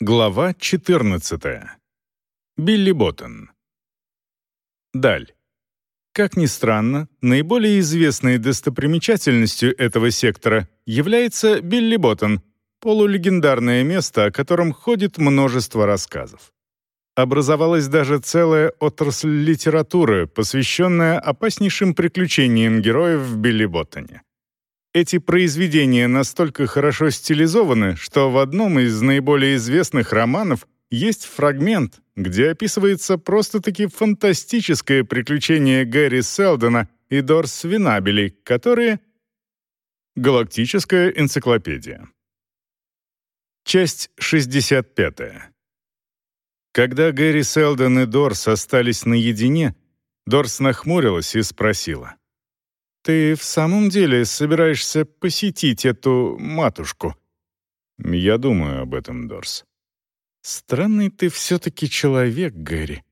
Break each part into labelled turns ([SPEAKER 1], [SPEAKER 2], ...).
[SPEAKER 1] Глава 14. Билли Боттон. Даль. Как ни странно, наиболее известной достопримечательностью этого сектора является Билли Боттон, полулегендарное место, о котором ходит множество рассказов. Образовалась даже целая отрасль литературы, посвященная опаснейшим приключениям героев в Билли Боттоне. Эти произведения настолько хорошо стилизованы, что в одном из наиболее известных романов есть фрагмент, где описывается просто-таки фантастическое приключение Гэри Селдона и Дорс Винабели, которые... Галактическая энциклопедия. Часть 65. Когда Гэри Селдон и Дорс остались наедине, Дорс нахмурилась и спросила. Ты в самом деле собираешься посетить эту матушку?» «Я думаю об этом, Дорс». «Странный ты все-таки человек, Гэри.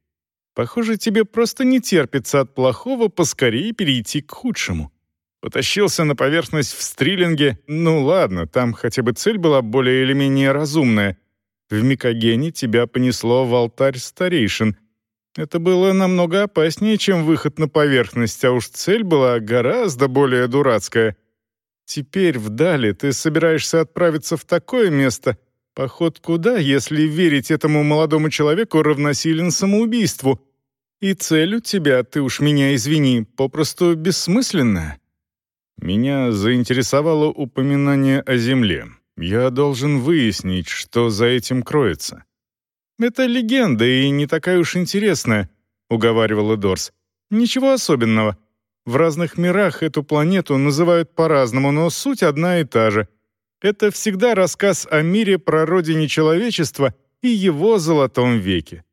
[SPEAKER 1] Похоже, тебе просто не терпится от плохого поскорее перейти к худшему. Потащился на поверхность в стриллинге. Ну ладно, там хотя бы цель была более или менее разумная. В Микогене тебя понесло в алтарь старейшин, это было намного опаснее, чем выход на поверхность, а уж цель была гораздо более дурацкая. Теперь вдали ты собираешься отправиться в такое место, поход куда, если верить этому молодому человеку, равносилен самоубийству. И цель у тебя, ты уж меня извини, попросту бессмысленная. Меня заинтересовало упоминание о Земле. Я должен выяснить, что за этим кроется. «Это легенда и не такая уж интересная», — уговаривала Дорс. «Ничего особенного. В разных мирах эту планету называют по-разному, но суть одна и та же. Это всегда рассказ о мире про родине человечества и его золотом веке.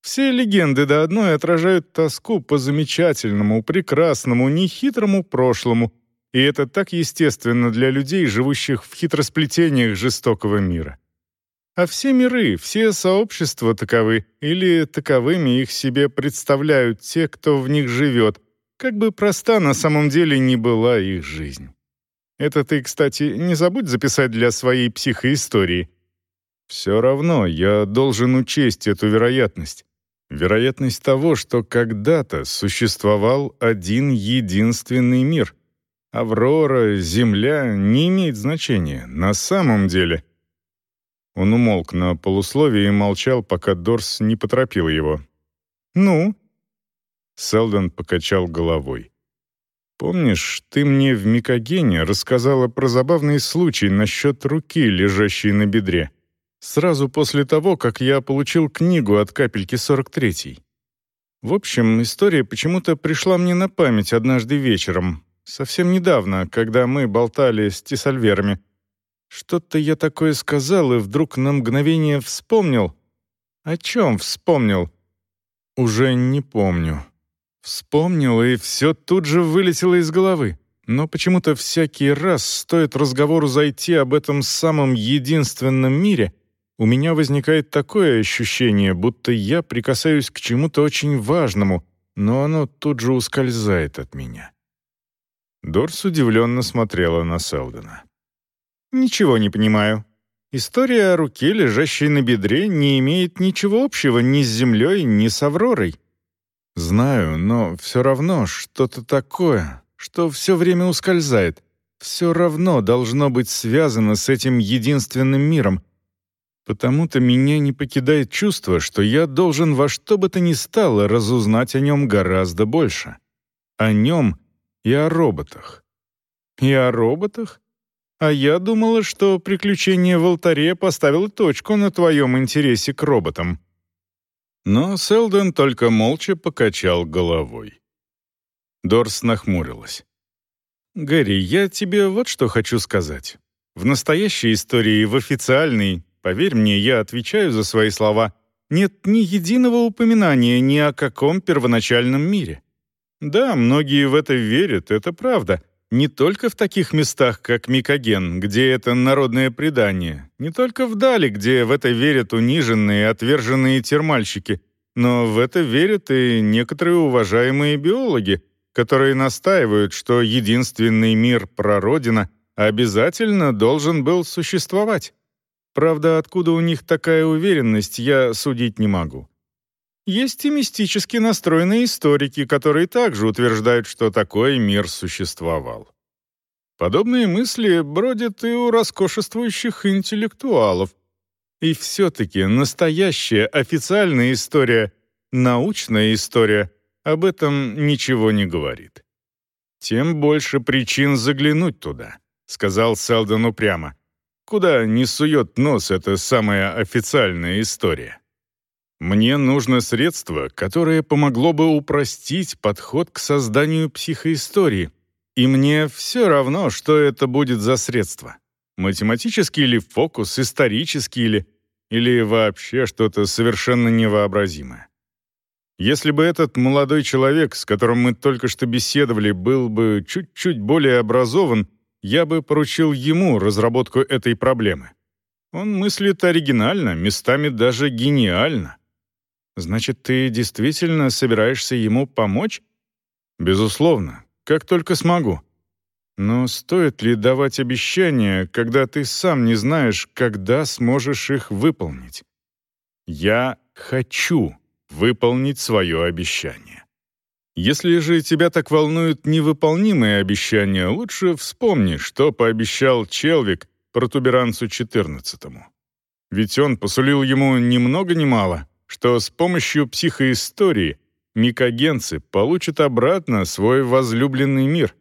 [SPEAKER 1] Все легенды до одной отражают тоску по замечательному, прекрасному, нехитрому прошлому, и это так естественно для людей, живущих в хитросплетениях жестокого мира. А все миры, все сообщества таковы, или таковыми их себе представляют те, кто в них живет, как бы проста на самом деле не была их жизнь. Это ты, кстати, не забудь записать для своей психоистории. Все равно я должен учесть эту вероятность. Вероятность того, что когда-то существовал один единственный мир. Аврора, Земля не имеет значения. На самом деле — он умолк на полусловие и молчал, пока Дорс не поторопил его. «Ну?» Селдон покачал головой. «Помнишь, ты мне в Микогене рассказала про забавный случай насчет руки, лежащей на бедре, сразу после того, как я получил книгу от капельки 43-й? В общем, история почему-то пришла мне на память однажды вечером, совсем недавно, когда мы болтали с Тисальверами. Что-то я такое сказал и вдруг на мгновение вспомнил. О чем вспомнил? Уже не помню. Вспомнил, и все тут же вылетело из головы. Но почему-то всякий раз стоит разговору зайти об этом самом единственном мире, у меня возникает такое ощущение, будто я прикасаюсь к чему-то очень важному, но оно тут же ускользает от меня. Дорс удивленно смотрела на Селдена. «Ничего не понимаю. История о руке, лежащей на бедре, не имеет ничего общего ни с Землей, ни с Авророй». «Знаю, но все равно что-то такое, что все время ускользает. Все равно должно быть связано с этим единственным миром. Потому-то меня не покидает чувство, что я должен во что бы то ни стало разузнать о нем гораздо больше. О нем и о роботах». «И о роботах?» А я думала, что приключение в алтаре поставило точку на твоем интересе к роботам». Но Селдон только молча покачал головой. Дорс нахмурилась. «Гэри, я тебе вот что хочу сказать. В настоящей истории, в официальной, поверь мне, я отвечаю за свои слова, нет ни единого упоминания ни о каком первоначальном мире. Да, многие в это верят, это правда, не только в таких местах, как Микоген, где это народное предание, не только вдали, где в это верят униженные, отверженные термальщики, но в это верят и некоторые уважаемые биологи, которые настаивают, что единственный мир прародина обязательно должен был существовать. Правда, откуда у них такая уверенность, я судить не могу. Есть и мистически настроенные историки, которые также утверждают, что такой мир существовал. Подобные мысли бродят и у роскошествующих интеллектуалов. И все-таки настоящая официальная история, научная история, об этом ничего не говорит. «Тем больше причин заглянуть туда», — сказал Селдон упрямо. «Куда не сует нос эта самая официальная история?» Мне нужно средство, которое помогло бы упростить подход к созданию психоистории. И мне все равно, что это будет за средство. Математический или фокус, исторический или... Или вообще что-то совершенно невообразимое. Если бы этот молодой человек, с которым мы только что беседовали, был бы чуть-чуть более образован, я бы поручил ему разработку этой проблемы. Он мыслит оригинально, местами даже гениально. Значит, ты действительно собираешься ему помочь? Безусловно, как только смогу. Но стоит ли давать обещания, когда ты сам не знаешь, когда сможешь их выполнить? Я хочу выполнить свое обещание. Если же тебя так волнуют невыполнимые обещания, лучше вспомни, что пообещал Челвик протуберанцу XIV. Ведь он посулил ему ни много ни мало, что с помощью психоистории микогенцы получат обратно свой возлюбленный мир.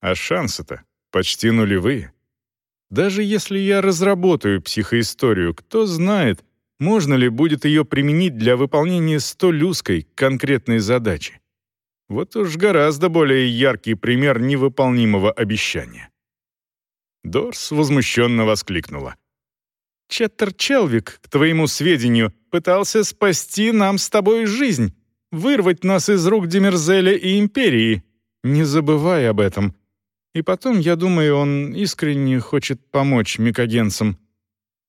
[SPEAKER 1] А шансы-то почти нулевые. Даже если я разработаю психоисторию, кто знает, можно ли будет ее применить для выполнения столь узкой, конкретной задачи. Вот уж гораздо более яркий пример невыполнимого обещания. Дорс возмущенно воскликнула. «Четтер Челвик, к твоему сведению, пытался спасти нам с тобой жизнь, вырвать нас из рук Демерзеля и Империи. Не забывай об этом. И потом, я думаю, он искренне хочет помочь микогенцам.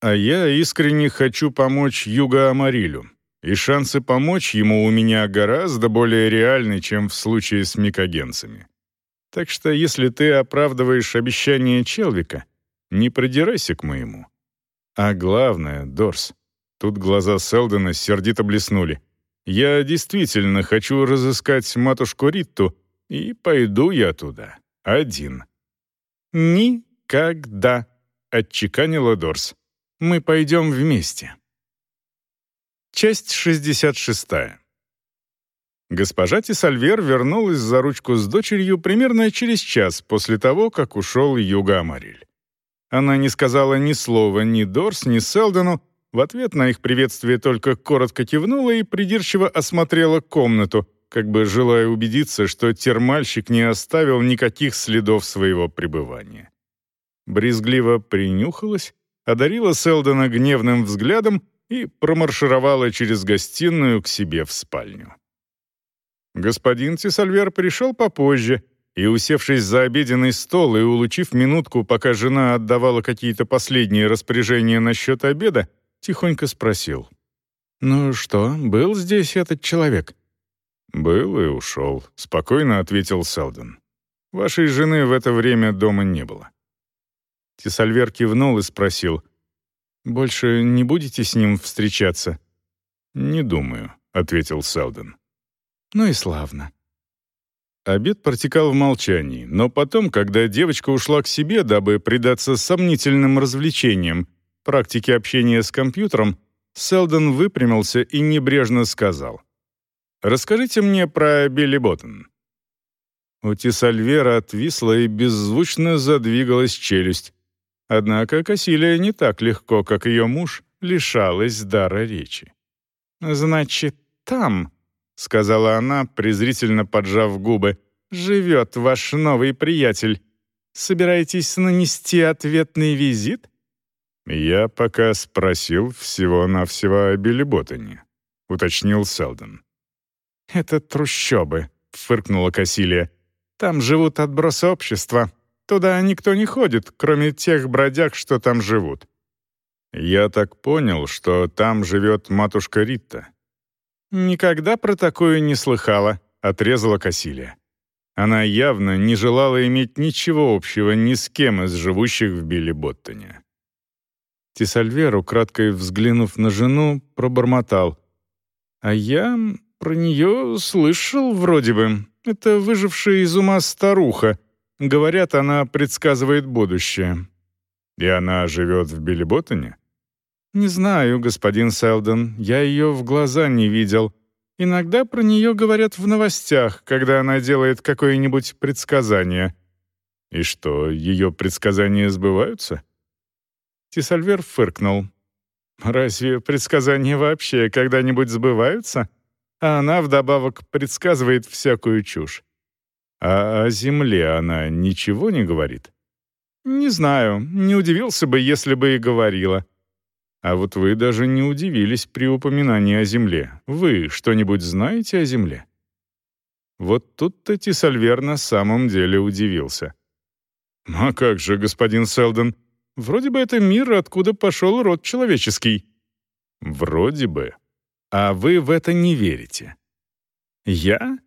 [SPEAKER 1] А я искренне хочу помочь Юга Амарилю. И шансы помочь ему у меня гораздо более реальны, чем в случае с микогенцами. Так что если ты оправдываешь обещание Челвика, не продирайся к моему. А главное, Дорс, тут глаза Селдона сердито блеснули. Я действительно хочу разыскать матушку Ритту, и пойду я туда один. «Никогда», — отчеканила Дорс. Мы пойдем вместе. Часть 66. Госпожа Тисальвер вернулась за ручку с дочерью примерно через час после того, как ушел Юга Амариль. Она не сказала ни слова ни Дорс, ни Селдону, в ответ на их приветствие только коротко кивнула и придирчиво осмотрела комнату, как бы желая убедиться, что термальщик не оставил никаких следов своего пребывания. Брезгливо принюхалась одарила Селдона гневным взглядом и промаршировала через гостиную к себе в спальню. Господин Тисальвер пришел попозже и, усевшись за обеденный стол и улучив минутку, пока жена отдавала какие-то последние распоряжения насчет обеда, тихонько спросил. «Ну что, был здесь этот человек?» «Был и ушел», — спокойно ответил Селдон. «Вашей жены в это время дома не было». Тесальвер кивнул и спросил. «Больше не будете с ним встречаться?» «Не думаю», — ответил Селден. «Ну и славно». Обед протекал в молчании, но потом, когда девочка ушла к себе, дабы предаться сомнительным развлечениям, практике общения с компьютером, Селдон выпрямился и небрежно сказал. «Расскажите мне про Билли Боттон». У Тисальвера отвисла и беззвучно задвигалась челюсть. Однако Кассилия не так легко, как ее муж, лишалась дара речи. «Значит, там», — сказала она, презрительно поджав губы, «живет ваш новый приятель. Собираетесь нанести ответный визит?» «Я пока спросил всего-навсего о Билли Боттоне», — уточнил Селдон. «Это трущобы», — фыркнула Кассилия. «Там живут отбросы общества, Туда никто не ходит, кроме тех бродяг, что там живут. Я так понял, что там живет матушка Рита. Никогда про такое не слыхала, отрезала Кассилия. Она явно не желала иметь ничего общего ни с кем из живущих в Билли-Боттоне. Тисальвер, украдкой взглянув на жену, пробормотал. «А я про нее слышал вроде бы. Это выжившая из ума старуха. Говорят, она предсказывает будущее». «И она живет в Билиботтоне?» «Не знаю, господин Селдон. Я ее в глаза не видел. Иногда про нее говорят в новостях, когда она делает какое-нибудь предсказание». «И что, ее предсказания сбываются?» Тисальвер фыркнул. «Разве предсказания вообще когда-нибудь сбываются? А она вдобавок предсказывает всякую чушь. А о Земле она ничего не говорит?» «Не знаю. Не удивился бы, если бы и говорила». «А вот вы даже не удивились при упоминании о Земле. Вы что-нибудь знаете о Земле?» Вот тут-то Тисальвер на самом деле удивился. «А как же, господин Селдон, Вроде бы это мир, откуда пошел род человеческий». «Вроде бы. А вы в это не верите». «Я?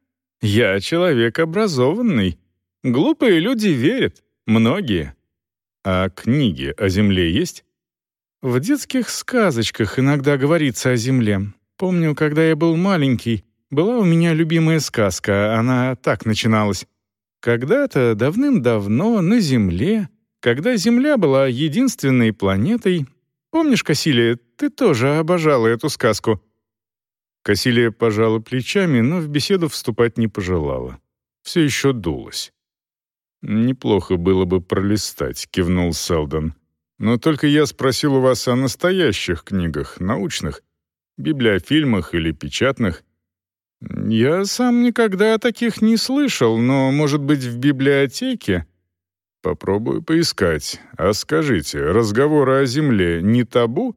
[SPEAKER 1] Я человек образованный. Глупые люди верят. Многие. А книги о Земле есть?» «В детских сказочках иногда говорится о Земле. Помню, когда я был маленький, была у меня любимая сказка, она так начиналась. Когда-то, давным-давно, на Земле когда Земля была единственной планетой... Помнишь, Кассилия, ты тоже обожала эту сказку?» Кассилия пожала плечами, но в беседу вступать не пожелала. Все еще дулась. «Неплохо было бы пролистать», — кивнул Селдон. «Но только я спросил у вас о настоящих книгах, научных, библиофильмах или печатных». «Я сам никогда о таких не слышал, но, может быть, в библиотеке?» Попробую поискать. А скажите, разговоры о земле не табу?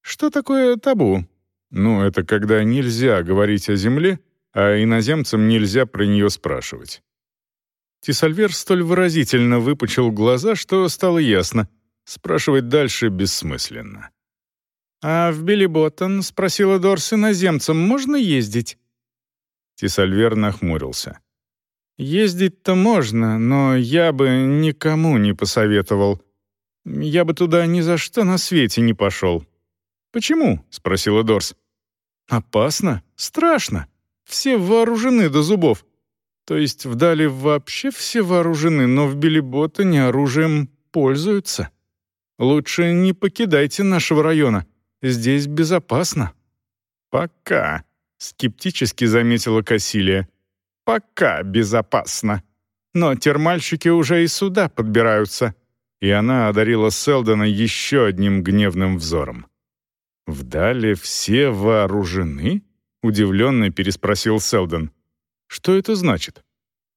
[SPEAKER 1] Что такое табу? Ну, это когда нельзя говорить о земле, а иноземцам нельзя про нее спрашивать. Тисальвер столь выразительно выпучил глаза, что стало ясно. Спрашивать дальше бессмысленно. «А в Билли спросила Дорс, иноземцам можно ездить?» Тисальвер нахмурился. Ездить-то можно, но я бы никому не посоветовал. Я бы туда ни за что на свете не пошел. «Почему?» — спросила Дорс. «Опасно? Страшно. Все вооружены до зубов. То есть вдали вообще все вооружены, но в Билиботане оружием пользуются. Лучше не покидайте нашего района. Здесь безопасно». «Пока», — скептически заметила Кассилия. Пока безопасно. Но термальщики уже и сюда подбираются. И она одарила Селдона еще одним гневным взором. «Вдали все вооружены?» — удивленно переспросил Селдон. «Что это значит?»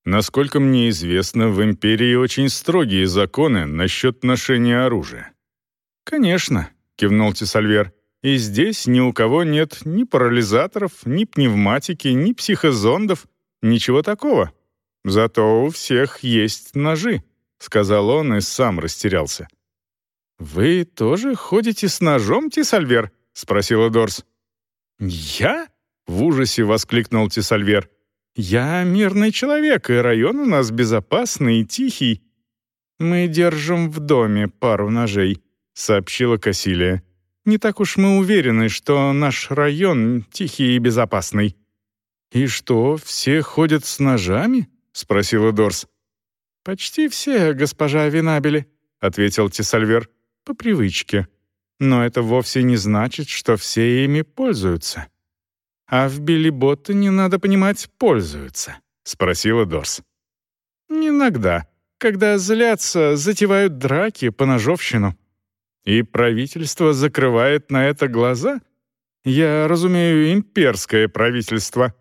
[SPEAKER 1] «Насколько мне известно, в Империи очень строгие законы насчет ношения оружия». «Конечно», — кивнул Тесальвер. «И здесь ни у кого нет ни парализаторов, ни пневматики, ни психозондов, Ничего такого. Зато у всех есть ножи», — сказал он и сам растерялся. «Вы тоже ходите с ножом, Тисальвер?» — спросила Дорс. «Я?» — в ужасе воскликнул Тисальвер. «Я мирный человек, и район у нас безопасный и тихий. Мы держим в доме пару ножей», — сообщила Кассилия. «Не так уж мы уверены, что наш район тихий и безопасный». «И что, все ходят с ножами?» — спросила Дорс. «Почти все, госпожа Винабели», — ответил Тесальвер, — «по привычке. Но это вовсе не значит, что все ими пользуются». «А в Билли-Боттоне, надо понимать, пользуются», — спросила Дорс. «Иногда, когда злятся, затевают драки по ножовщину. И правительство закрывает на это глаза? Я разумею, имперское правительство».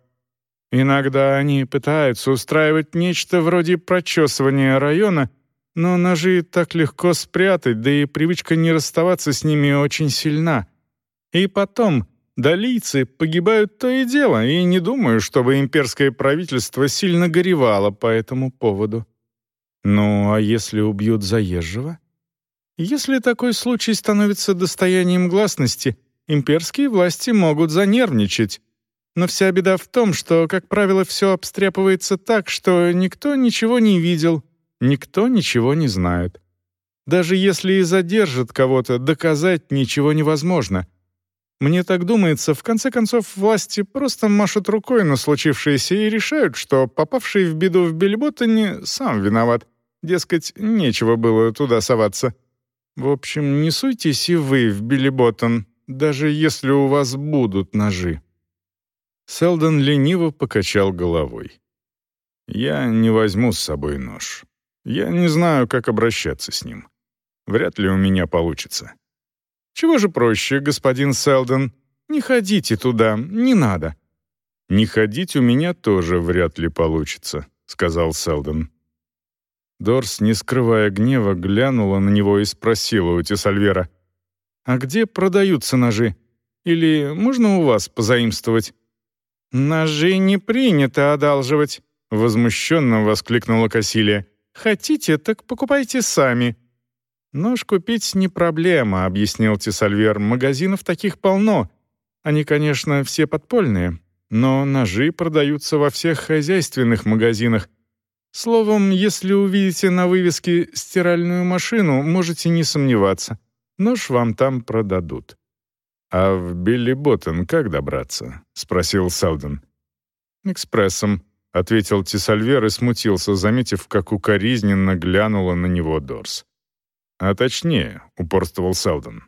[SPEAKER 1] Иногда они пытаются устраивать нечто вроде прочесывания района, но ножи так легко спрятать, да и привычка не расставаться с ними очень сильна. И потом, долийцы погибают то и дело, и не думаю, чтобы имперское правительство сильно горевало по этому поводу. Ну, а если убьют заезжего? Если такой случай становится достоянием гласности, имперские власти могут занервничать, но вся беда в том, что, как правило, все обстряпывается так, что никто ничего не видел, никто ничего не знает. Даже если и задержат кого-то, доказать ничего невозможно. Мне так думается, в конце концов, власти просто машут рукой на случившееся и решают, что попавший в беду в Бельботтоне сам виноват. Дескать, нечего было туда соваться. В общем, не суйтесь и вы в Бельботтон, даже если у вас будут ножи. Селдон лениво покачал головой. «Я не возьму с собой нож. Я не знаю, как обращаться с ним. Вряд ли у меня получится». «Чего же проще, господин Селдон? Не ходите туда, не надо». «Не ходить у меня тоже вряд ли получится», — сказал Селдон. Дорс, не скрывая гнева, глянула на него и спросила у Тесальвера, «А где продаются ножи? Или можно у вас позаимствовать?» «Ножи не принято одалживать», — возмущенно воскликнула Кассилия. «Хотите, так покупайте сами». «Нож купить не проблема», — объяснил Тесальвер. «Магазинов таких полно. Они, конечно, все подпольные, но ножи продаются во всех хозяйственных магазинах. Словом, если увидите на вывеске «стиральную машину», можете не сомневаться. Нож вам там продадут». «А в Билли Боттон как добраться?» — спросил Селдон. «Экспрессом», — ответил Тисальвер и смутился, заметив, как укоризненно глянула на него Дорс. «А точнее», — упорствовал Селдон.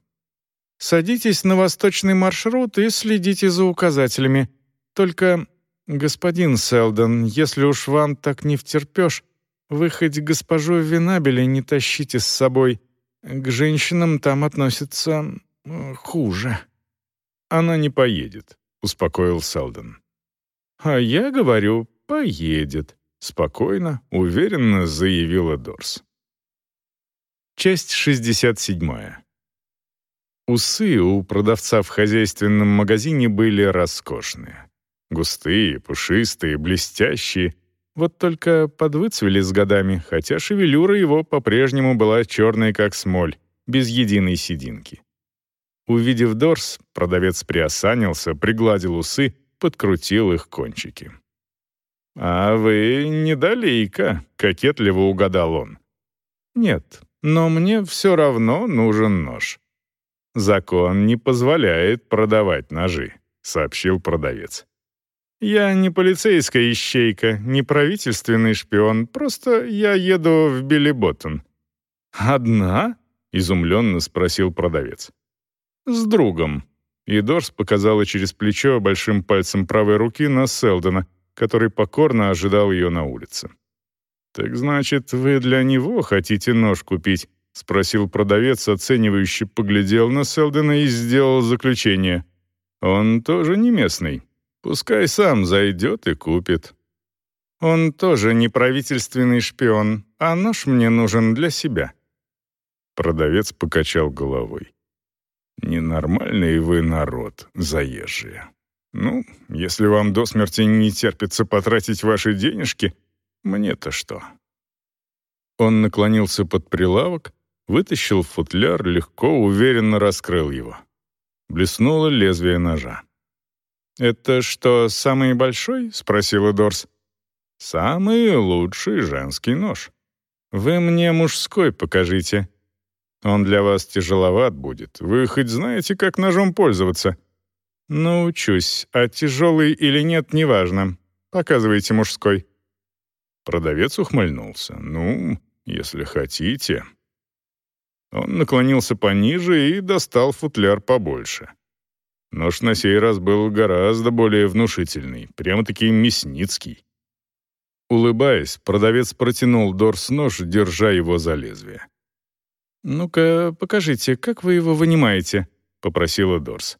[SPEAKER 1] «Садитесь на восточный маршрут и следите за указателями. Только, господин Селдон, если уж вам так не втерпешь, вы хоть госпожу Винабеля не тащите с собой. К женщинам там относятся э, хуже». «Она не поедет», — успокоил Селдон. «А я говорю, поедет», — спокойно, уверенно заявила Дорс. Часть 67. Усы у продавца в хозяйственном магазине были роскошные. Густые, пушистые, блестящие. Вот только подвыцвели с годами, хотя шевелюра его по-прежнему была черной, как смоль, без единой сединки. Увидев Дорс, продавец приосанился, пригладил усы, подкрутил их кончики. «А вы не далейка», — кокетливо угадал он. «Нет, но мне все равно нужен нож». «Закон не позволяет продавать ножи», — сообщил продавец. «Я не полицейская ищейка, не правительственный шпион, просто я еду в Билли «Одна?» — изумленно спросил продавец. «С другом». И Дорс показала через плечо большим пальцем правой руки на Селдона, который покорно ожидал ее на улице. «Так значит, вы для него хотите нож купить?» — спросил продавец, оценивающе поглядел на Селдона и сделал заключение. «Он тоже не местный. Пускай сам зайдет и купит». «Он тоже не правительственный шпион, а нож мне нужен для себя». Продавец покачал головой. Ненормальный вы народ, заезжие. Ну, если вам до смерти не терпится потратить ваши денежки, мне-то что?» Он наклонился под прилавок, вытащил футляр, легко, уверенно раскрыл его. Блеснуло лезвие ножа. «Это что, самый большой?» — спросила Дорс. «Самый лучший женский нож. Вы мне мужской покажите», он для вас тяжеловат будет. Вы хоть знаете, как ножом пользоваться?» «Научусь, а тяжелый или нет, неважно. Показывайте мужской». Продавец ухмыльнулся. «Ну, если хотите». Он наклонился пониже и достал футляр побольше. Нож на сей раз был гораздо более внушительный, прямо-таки мясницкий. Улыбаясь, продавец протянул Дорс нож, держа его за лезвие. «Ну-ка, покажите, как вы его вынимаете?» — попросила Дорс.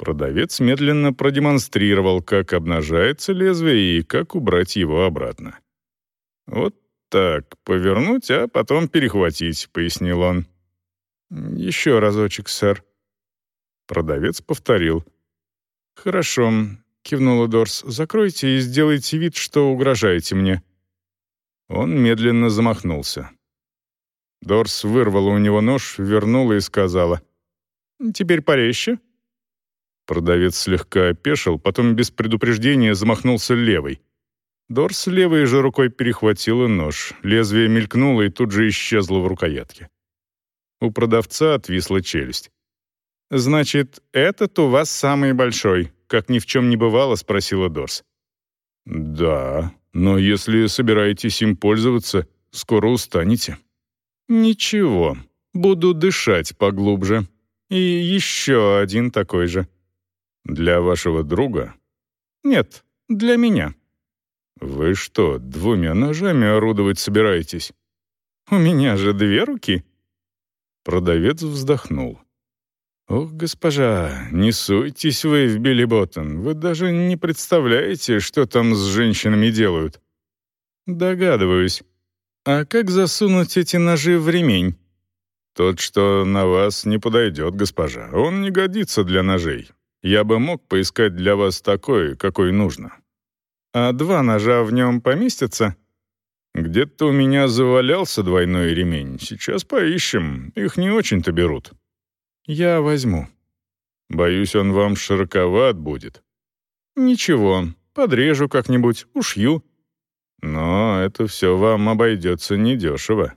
[SPEAKER 1] Продавец медленно продемонстрировал, как обнажается лезвие и как убрать его обратно. «Вот так, повернуть, а потом перехватить», — пояснил он. «Еще разочек, сэр». Продавец повторил. «Хорошо», — кивнула Дорс. «Закройте и сделайте вид, что угрожаете мне». Он медленно замахнулся. Дорс вырвала у него нож, вернула и сказала. «Теперь порезче». Продавец слегка опешил, потом без предупреждения замахнулся левой. Дорс левой же рукой перехватила нож, лезвие мелькнуло и тут же исчезло в рукоятке. У продавца отвисла челюсть. «Значит, этот у вас самый большой?» — как ни в чем не бывало, спросила Дорс. «Да, но если собираетесь им пользоваться, скоро устанете». «Ничего, буду дышать поглубже. И еще один такой же». «Для вашего друга?» «Нет, для меня». «Вы что, двумя ножами орудовать собираетесь?» «У меня же две руки». Продавец вздохнул. «Ох, госпожа, не суйтесь вы в Билли Боттон. Вы даже не представляете, что там с женщинами делают». «Догадываюсь. А как засунуть эти ножи в ремень?» «Тот, что на вас не подойдет, госпожа. Он не годится для ножей. Я бы мог поискать для вас такой, какой нужно». «А два ножа в нем поместятся?» «Где-то у меня завалялся двойной ремень. Сейчас поищем. Их не очень-то берут». «Я возьму». «Боюсь, он вам широковат будет». «Ничего, подрежу как-нибудь, ушью». «Но это все вам обойдется недешево».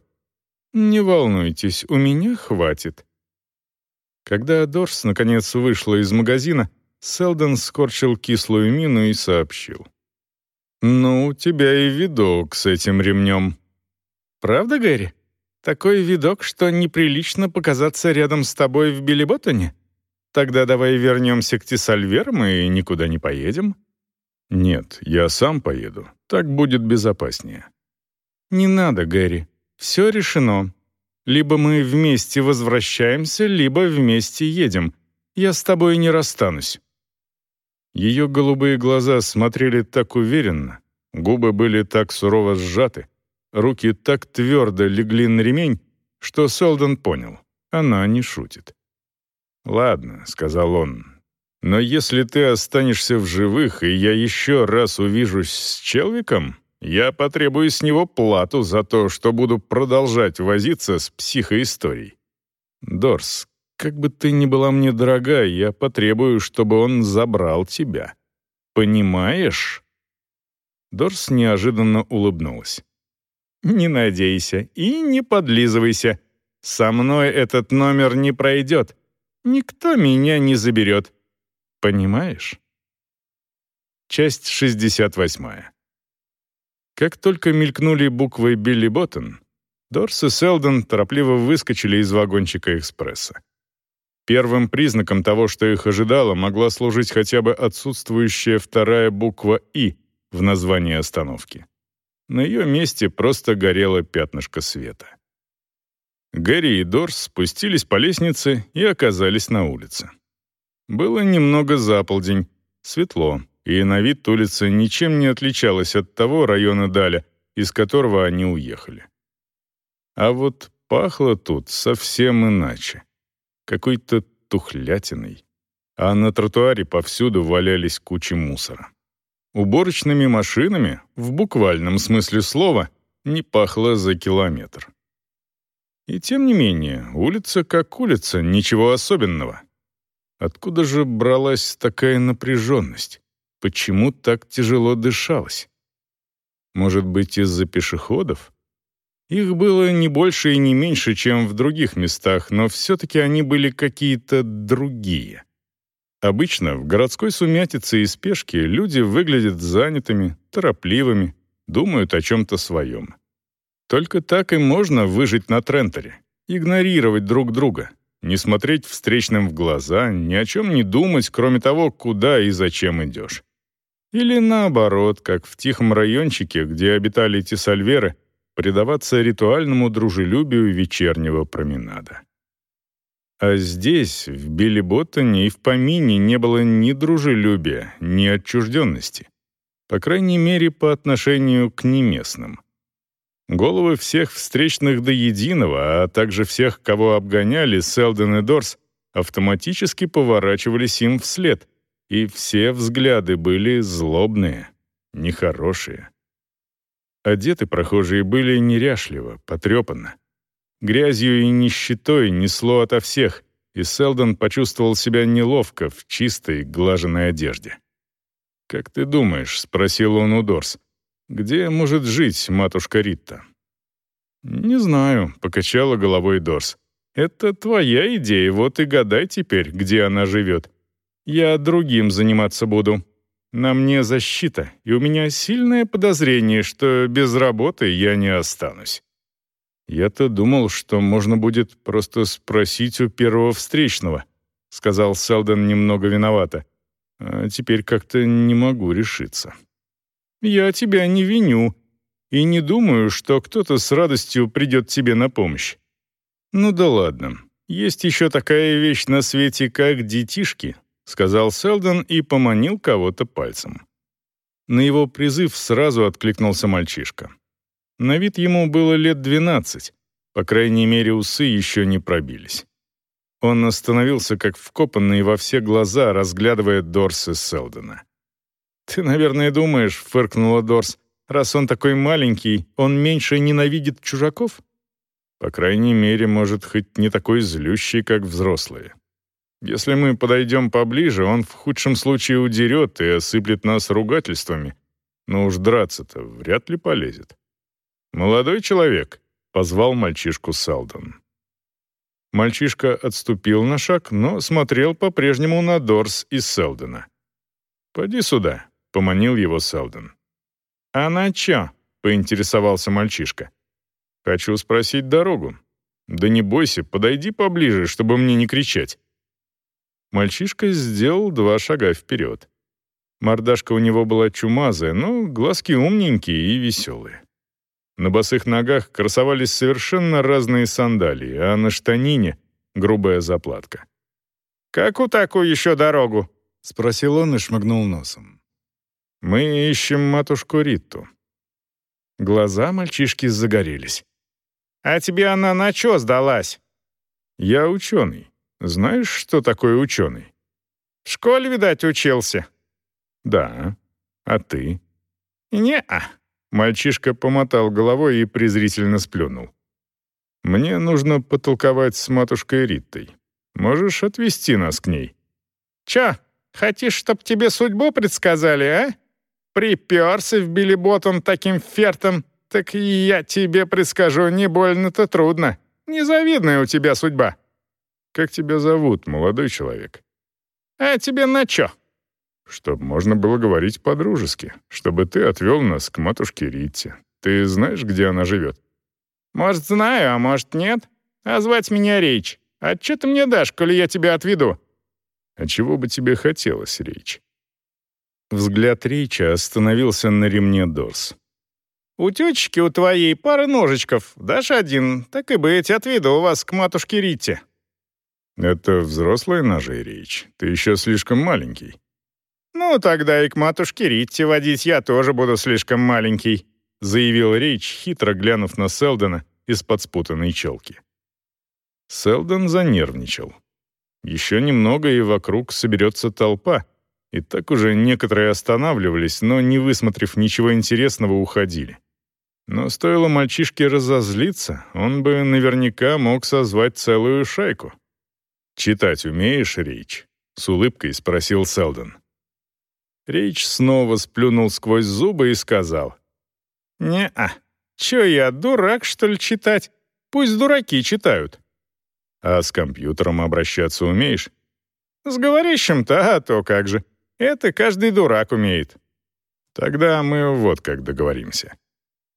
[SPEAKER 1] «Не волнуйтесь, у меня хватит». Когда Дорс наконец вышла из магазина, Селдон скорчил кислую мину и сообщил. «Ну, тебя и видок с этим ремнем». «Правда, Гэри?» Такой видок, что неприлично показаться рядом с тобой в Билиботтоне? Тогда давай вернемся к Тисальверам и никуда не поедем». «Нет, я сам поеду. Так будет безопаснее». «Не надо, Гэри. Все решено. Либо мы вместе возвращаемся, либо вместе едем. Я с тобой не расстанусь». Ее голубые глаза смотрели так уверенно, губы были так сурово сжаты, Руки так твердо легли на ремень, что Селдон понял, она не шутит. «Ладно», — сказал он, — «но если ты останешься в живых, и я еще раз увижусь с Челвиком, я потребую с него плату за то, что буду продолжать возиться с психоисторией. Дорс, как бы ты ни была мне дорога, я потребую, чтобы он забрал тебя. Понимаешь?» Дорс неожиданно улыбнулась. Не надейся и не подлизывайся. Со мной этот номер не пройдет. Никто меня не заберет. Понимаешь? Часть 68. Как только мелькнули буквы «Билли Боттон», Дорс и Селдон торопливо выскочили из вагончика экспресса. Первым признаком того, что их ожидало, могла служить хотя бы отсутствующая вторая буква «И» в названии остановки. На ее месте просто горело пятнышко света. Гэри и Дорс спустились по лестнице и оказались на улице. Было немного за полдень, светло, и на вид улица ничем не отличалась от того района Даля, из которого они уехали. А вот пахло тут совсем иначе. Какой-то тухлятиной. А на тротуаре повсюду валялись кучи мусора. Уборочными машинами, в буквальном смысле слова, не пахло за километр. И тем не менее, улица как улица, ничего особенного. Откуда же бралась такая напряженность? Почему так тяжело дышалось? Может быть, из-за пешеходов? Их было не больше и не меньше, чем в других местах, но все-таки они были какие-то другие. Обычно в городской сумятице и спешке люди выглядят занятыми, торопливыми, думают о чем-то своем. Только так и можно выжить на Тренторе, игнорировать друг друга, не смотреть встречным в глаза, ни о чем не думать, кроме того, куда и зачем идешь. Или наоборот, как в тихом райончике, где обитали Тесальверы, предаваться ритуальному дружелюбию вечернего променада. А здесь, в Билли-Боттоне и в помине не было ни дружелюбия, ни отчужденности. По крайней мере, по отношению к неместным. Головы всех встречных до единого, а также всех, кого обгоняли Селден и Дорс, автоматически поворачивались им вслед, и все взгляды были злобные, нехорошие. Одеты прохожие были неряшливо, потрепанно. Грязью и нищетой несло ото всех, и Селдон почувствовал себя неловко в чистой, глаженной одежде. «Как ты думаешь?» — спросил он у Дорс. Где может жить матушка Рита?» «Не знаю», — покачала головой Дорс. «Это твоя идея, вот и гадай теперь, где она живет. Я другим заниматься буду. На мне защита, и у меня сильное подозрение, что без работы я не останусь». «Я-то думал, что можно будет просто спросить у первого встречного», — сказал Селдон немного виновато. «А теперь как-то не могу решиться». «Я тебя не виню», и не думаю, что кто-то с радостью придет тебе на помощь. Ну да ладно. Есть еще такая вещь на свете, как детишки, сказал Селдон и поманил кого-то пальцем. На его призыв сразу откликнулся мальчишка. На вид ему было лет двенадцать, по крайней мере, усы еще не пробились. Он остановился как вкопанный во все глаза, разглядывая Дорса Селдона. «Ты, наверное, думаешь», — фыркнула Дорс, Раз он такой маленький, он меньше ненавидит чужаков? По крайней мере, может, хоть не такой злющий, как взрослые. Если мы подойдем поближе, он в худшем случае удерет и осыплет нас ругательствами. Но уж драться-то вряд ли полезет. «Молодой человек», — позвал мальчишку Салдон. Мальчишка отступил на шаг, но смотрел по-прежнему на Дорс и Селдона. «Поди сюда», — поманил его Селдон. «Она чё?» — поинтересовался мальчишка. «Хочу спросить дорогу». «Да не бойся, подойди поближе, чтобы мне не кричать». Мальчишка сделал два шага вперед. Мордашка у него была чумазая, но глазки умненькие и веселые. На босых ногах красовались совершенно разные сандалии, а на штанине — грубая заплатка. «Какую такую еще дорогу?» — спросил он и шмыгнул носом. Мы ищем матушку Ритту». Глаза мальчишки загорелись. «А тебе она на чё сдалась?» «Я ученый. Знаешь, что такое ученый?» «В школе, видать, учился». «Да. А ты?» «Не-а». Мальчишка помотал головой и презрительно сплюнул. «Мне нужно потолковать с матушкой Риттой. Можешь отвезти нас к ней?» «Чё, хотишь, чтоб тебе судьбу предсказали, а?» Приперся в Билли таким фертом, так я тебе предскажу, не больно-то трудно. Незавидная у тебя судьба». «Как тебя зовут, молодой человек?» «А тебе на чё?» «Чтоб можно было говорить по-дружески, чтобы ты отвел нас к матушке Ритте. Ты знаешь, где она живет?» «Может, знаю, а может, нет. А звать меня Рейч. А чё ты мне дашь, коли я тебя отведу?» «А чего бы тебе хотелось, Рейч?» Взгляд Рича остановился на ремне Дорс. «У тёчки у твоей пара ножичков. Дашь один, так и быть, отведу вас к матушке Рите». «Это взрослые ножи, Рич. Ты еще слишком маленький». «Ну, тогда и к матушке Ритте водить я тоже буду слишком маленький», заявил Рич, хитро глянув на Селдона из-под спутанной челки. Селдон занервничал. Еще немного, и вокруг соберется толпа, и так уже некоторые останавливались, но, не высмотрев ничего интересного, уходили. Но стоило мальчишке разозлиться, он бы наверняка мог созвать целую шайку. «Читать умеешь, Рейч?» — с улыбкой спросил Селдон. Рейч снова сплюнул сквозь зубы и сказал. «Не-а, чё я, дурак, что ли, читать? Пусть дураки читают». «А с компьютером обращаться умеешь?» «С говорящим-то, а то как же. Это каждый дурак умеет. Тогда мы вот как договоримся.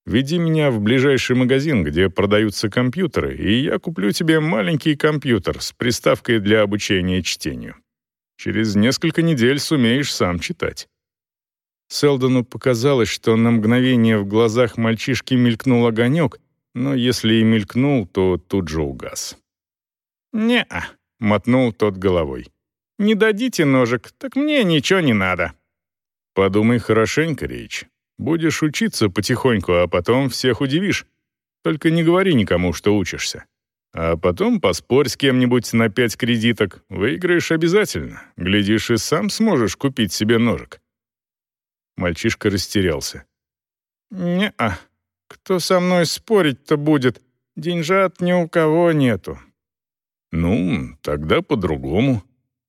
[SPEAKER 1] Веди меня в ближайший магазин, где продаются компьютеры, и я куплю тебе маленький компьютер с приставкой для обучения чтению. Через несколько недель сумеешь сам читать». Селдону показалось, что на мгновение в глазах мальчишки мелькнул огонек, но если и мелькнул, то тут же угас. «Не-а», — мотнул тот головой. Не дадите ножик, так мне ничего не надо». «Подумай хорошенько, Рейч. Будешь учиться потихоньку, а потом всех удивишь. Только не говори никому, что учишься. А потом поспорь с кем-нибудь на пять кредиток. Выиграешь обязательно. Глядишь, и сам сможешь купить себе ножик». Мальчишка растерялся. «Не-а. Кто со мной спорить-то будет? Деньжат ни у кого нету». «Ну, тогда по-другому»,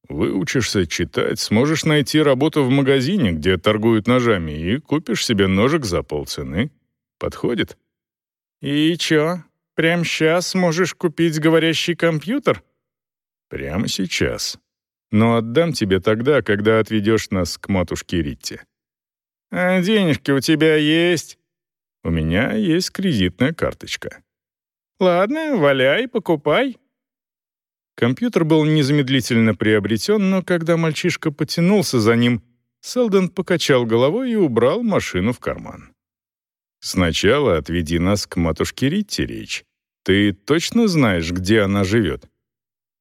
[SPEAKER 1] Выучишься читать, сможешь найти работу в магазине, где торгуют ножами, и купишь себе ножик за полцены. Подходит?»
[SPEAKER 2] «И чё, прямо сейчас можешь купить говорящий компьютер?»
[SPEAKER 1] «Прямо сейчас. Но отдам тебе тогда, когда отведешь нас к матушке Ритте».
[SPEAKER 2] «А денежки у тебя есть?»
[SPEAKER 1] «У меня есть кредитная карточка».
[SPEAKER 2] «Ладно, валяй, покупай».
[SPEAKER 1] Компьютер был незамедлительно приобретен, но когда мальчишка потянулся за ним, Селдон покачал головой и убрал машину в карман. «Сначала отведи нас к матушке Ритте, речь. Ты точно знаешь, где она живет?»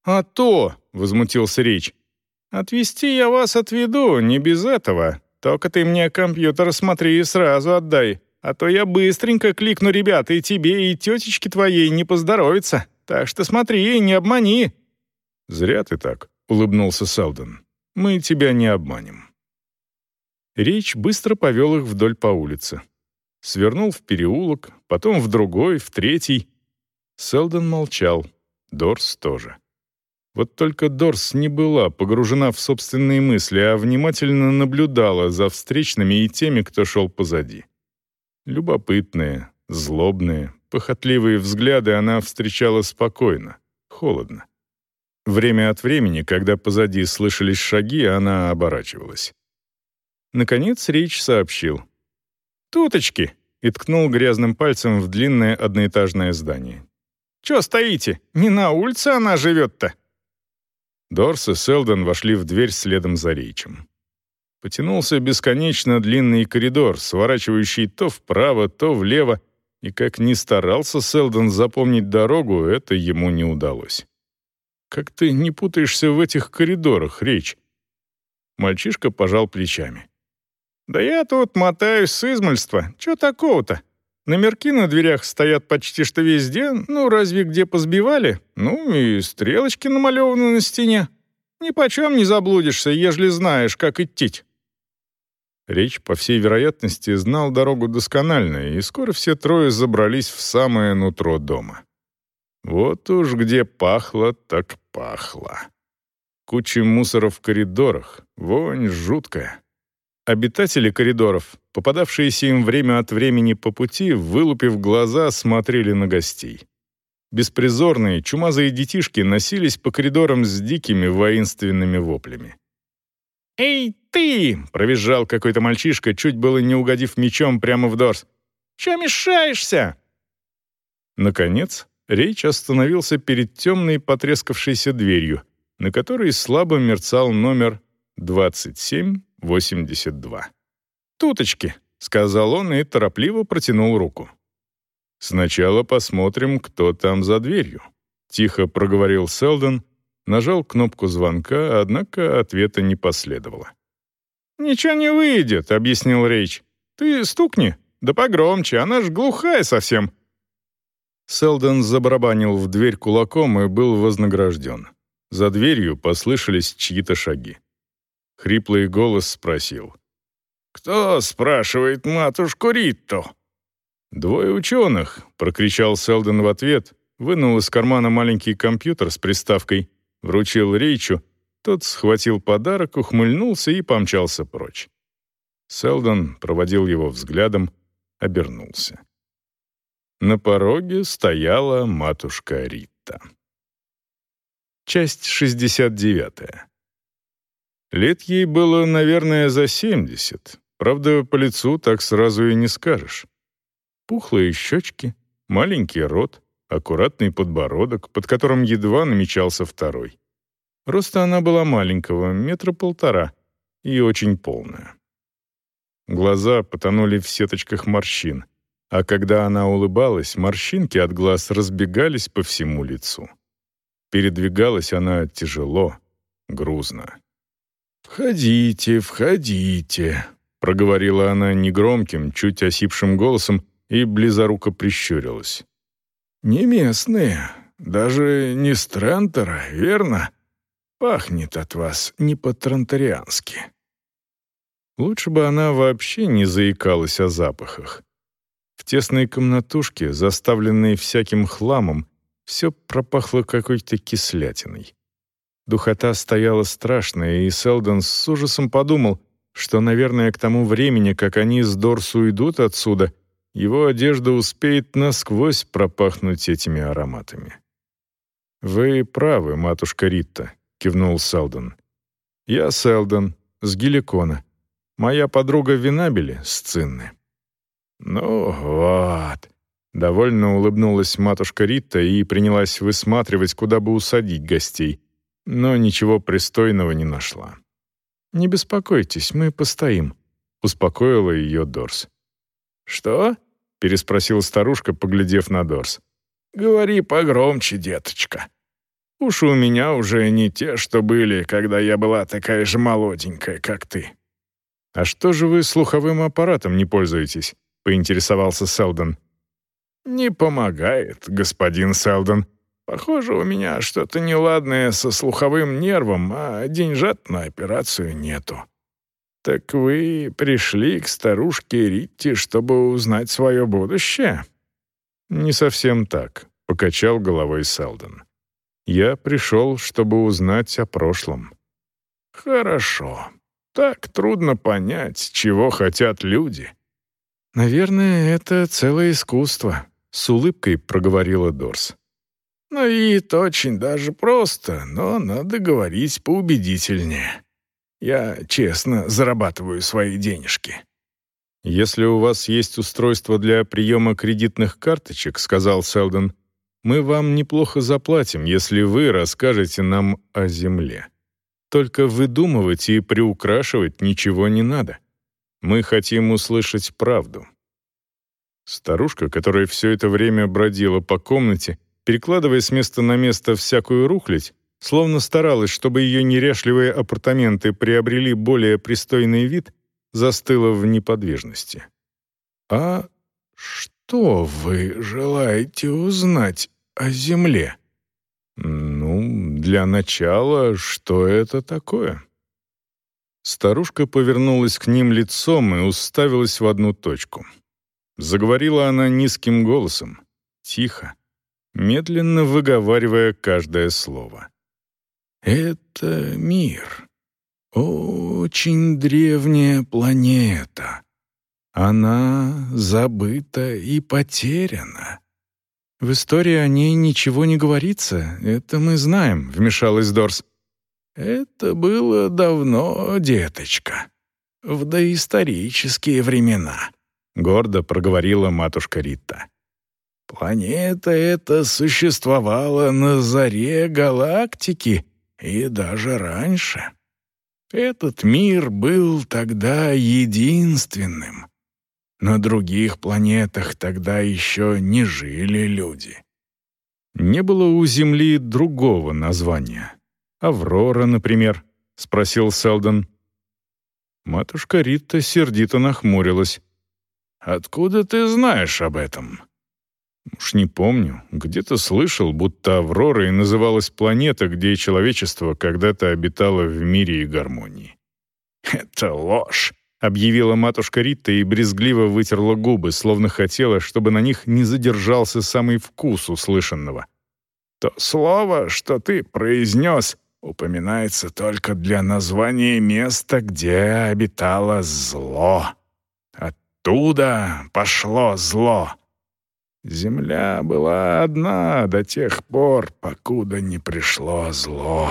[SPEAKER 2] «А то!» — возмутился Рич. «Отвезти я вас отведу, не без этого. Только ты мне компьютер смотри и сразу отдай, а то я быстренько кликну ребята, и тебе, и тетечке твоей не поздоровится. Так что смотри, не обмани».
[SPEAKER 1] «Зря ты так», — улыбнулся Селдон. «Мы тебя не обманем». Рич быстро повел их вдоль по улице. Свернул в переулок, потом в другой, в третий. Селдон молчал, Дорс тоже. Вот только Дорс не была погружена в собственные мысли, а внимательно наблюдала за встречными и теми, кто шел позади. Любопытные, злобные, похотливые взгляды она встречала спокойно, холодно. Время от времени, когда позади слышались шаги, она оборачивалась. Наконец Рич сообщил.
[SPEAKER 2] «Туточки!» и ткнул грязным пальцем в длинное одноэтажное здание. «Чё стоите? Не на улице она живет-то?»
[SPEAKER 1] Дорс и Селдон вошли в дверь следом за Ричем. Потянулся бесконечно длинный коридор, сворачивающий то вправо, то влево, и как ни старался Селдон запомнить дорогу, это ему не удалось. Как ты не путаешься в этих коридорах, речь?» Мальчишка пожал плечами.
[SPEAKER 2] «Да я тут мотаюсь с измольства. Чё такого-то? Номерки на дверях стоят почти что везде, ну, разве где позбивали? Ну, и стрелочки намалеваны на стене. Ни почем не заблудишься, ежели знаешь, как идти».
[SPEAKER 1] Речь, по всей вероятности, знал дорогу досконально, и скоро все трое забрались в самое нутро дома. Вот уж где пахло, так пахло. Куча мусора в коридорах, вонь жуткая. Обитатели коридоров, попадавшиеся им время от времени по пути, вылупив глаза, смотрели на гостей. Беспризорные, чумазые детишки носились по коридорам с дикими воинственными воплями.
[SPEAKER 2] «Эй, ты!» — провизжал какой-то мальчишка, чуть было не угодив мечом прямо в дорс. «Чё мешаешься?»
[SPEAKER 1] Наконец, Рейч остановился перед темной потрескавшейся дверью, на которой слабо мерцал номер 2782.
[SPEAKER 2] «Туточки», — сказал он и торопливо протянул руку.
[SPEAKER 1] «Сначала посмотрим, кто там за дверью», — тихо проговорил Селдон, нажал кнопку звонка, однако ответа не последовало.
[SPEAKER 2] «Ничего не выйдет», — объяснил Рейч. «Ты стукни, да погромче, она ж глухая совсем.
[SPEAKER 1] Селдон забарабанил в дверь кулаком и был вознагражден. За дверью послышались чьи-то шаги. Хриплый голос спросил.
[SPEAKER 2] «Кто спрашивает матушку Ритту?»
[SPEAKER 1] «Двое ученых», — прокричал Селдон в ответ, вынул из кармана маленький компьютер с приставкой, вручил Рейчу, тот схватил подарок, ухмыльнулся и помчался прочь. Селдон проводил его взглядом, обернулся. На пороге стояла матушка Рита. Часть 69. Лет ей было, наверное, за 70. Правда, по лицу так сразу и не скажешь. Пухлые щечки, маленький рот, аккуратный подбородок, под которым едва намечался второй. Роста она была маленького, метра полтора, и очень полная. Глаза потонули в сеточках морщин — а когда она улыбалась, морщинки от глаз разбегались по всему лицу. Передвигалась она тяжело, грузно. «Входите, входите», — проговорила она негромким, чуть осипшим голосом и близоруко прищурилась. «Не местные, даже не с Трентера, верно? Пахнет от вас не по-трентариански». Лучше бы она вообще не заикалась о запахах. В тесной комнатушке, заставленной всяким хламом, все пропахло какой-то кислятиной. Духота стояла страшная, и Селдон с ужасом подумал, что, наверное, к тому времени, как они с Дорс уйдут отсюда, его одежда успеет насквозь пропахнуть этими ароматами. «Вы правы, матушка Ритта», — кивнул Селдон. «Я Селдон, с Геликона. Моя подруга Винабели с Цинны». «Ну вот», — довольно улыбнулась матушка Ритта и принялась высматривать, куда бы усадить гостей, но ничего пристойного не нашла. «Не беспокойтесь, мы постоим», — успокоила ее Дорс.
[SPEAKER 2] «Что?» — переспросила старушка, поглядев на Дорс. «Говори погромче, деточка. Уши у меня уже не те, что были, когда я была такая же молоденькая, как ты».
[SPEAKER 1] «А что же вы слуховым аппаратом не пользуетесь?» — поинтересовался Селдон.
[SPEAKER 2] «Не помогает, господин Селдон. Похоже, у меня что-то неладное со слуховым нервом, а деньжат на операцию нету». «Так вы пришли к старушке Ритти, чтобы узнать свое будущее?»
[SPEAKER 1] «Не совсем так», — покачал головой Селдон. «Я пришел, чтобы узнать о прошлом».
[SPEAKER 2] «Хорошо. Так трудно понять, чего хотят люди».
[SPEAKER 1] «Наверное, это целое искусство», — с улыбкой проговорила Дорс.
[SPEAKER 2] Ну и это очень даже просто, но надо говорить поубедительнее. Я честно зарабатываю свои денежки».
[SPEAKER 1] «Если у вас есть устройство для приема кредитных карточек», — сказал Селдон, «мы вам неплохо заплатим, если вы расскажете нам о земле. Только выдумывать и приукрашивать ничего не надо. Мы хотим услышать правду». Старушка, которая все это время бродила по комнате, перекладывая с места на место всякую рухлядь, словно старалась, чтобы ее неряшливые апартаменты приобрели более пристойный вид, застыла в неподвижности.
[SPEAKER 2] «А что вы желаете узнать о Земле?»
[SPEAKER 1] «Ну, для начала, что это такое?» Старушка повернулась к ним лицом и уставилась в одну точку. Заговорила она низким голосом, тихо, медленно выговаривая каждое слово.
[SPEAKER 2] «Это мир. Очень древняя планета. Она забыта и потеряна».
[SPEAKER 1] «В истории о ней ничего не говорится, это мы знаем», — вмешалась Дорс.
[SPEAKER 2] «Это было давно, деточка, в доисторические времена», — гордо проговорила матушка Рита. Планета эта существовала на заре галактики и даже раньше. Этот мир был тогда единственным. На других планетах тогда еще не жили люди.
[SPEAKER 1] Не было у Земли другого названия. «Аврора», например, — спросил Селдон. Матушка Рита сердито нахмурилась.
[SPEAKER 2] «Откуда ты знаешь об этом?»
[SPEAKER 1] Уж не помню, где-то слышал, будто Авророй называлась планета, где человечество когда-то обитало в мире и гармонии.
[SPEAKER 2] «Это ложь», —
[SPEAKER 1] объявила матушка Рита и брезгливо вытерла губы, словно хотела, чтобы на них не задержался самый вкус услышанного.
[SPEAKER 2] «То слово, что ты произнес, упоминается только для названия места, где обитало зло. Оттуда пошло зло». Земля была одна до тех пор, покуда не пришло зло.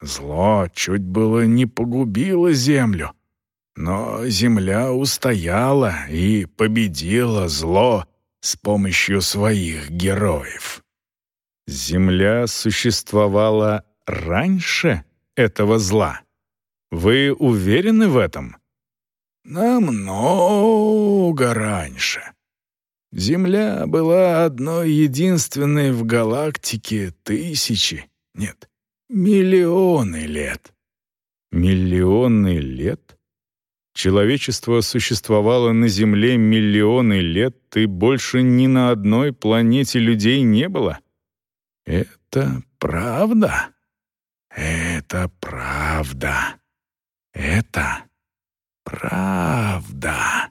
[SPEAKER 2] Зло чуть было не погубило землю, но земля устояла и победила зло с помощью своих героев.
[SPEAKER 1] Земля существовала раньше этого зла. Вы уверены в этом?
[SPEAKER 2] Намного раньше. Земля была одной единственной в галактике тысячи, нет, миллионы лет.
[SPEAKER 1] Миллионы лет? Человечество существовало на Земле миллионы лет, и больше ни на одной планете людей не было?
[SPEAKER 2] Это правда? Это правда. Это правда.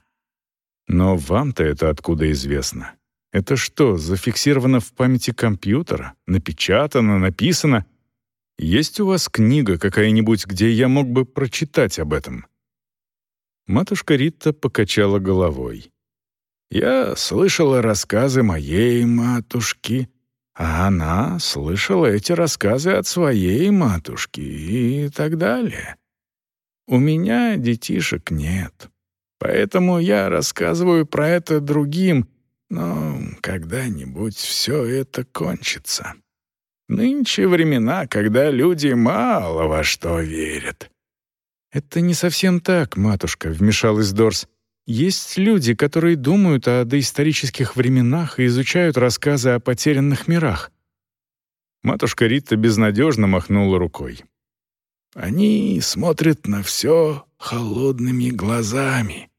[SPEAKER 1] Но вам-то это откуда известно? Это что, зафиксировано в памяти компьютера? Напечатано, написано? Есть у вас книга какая-нибудь, где я мог бы прочитать об этом?» Матушка Рита покачала головой. «Я слышала рассказы моей матушки, а она слышала эти рассказы от своей матушки и так далее. У меня детишек нет, поэтому я рассказываю про это другим, но когда-нибудь все это кончится. Нынче времена, когда люди мало во что верят». «Это не совсем так, матушка», — вмешалась Дорс. Есть люди, которые думают о доисторических временах и изучают рассказы о потерянных мирах. Матушка Рита безнадежно махнула рукой. Они смотрят на все холодными глазами,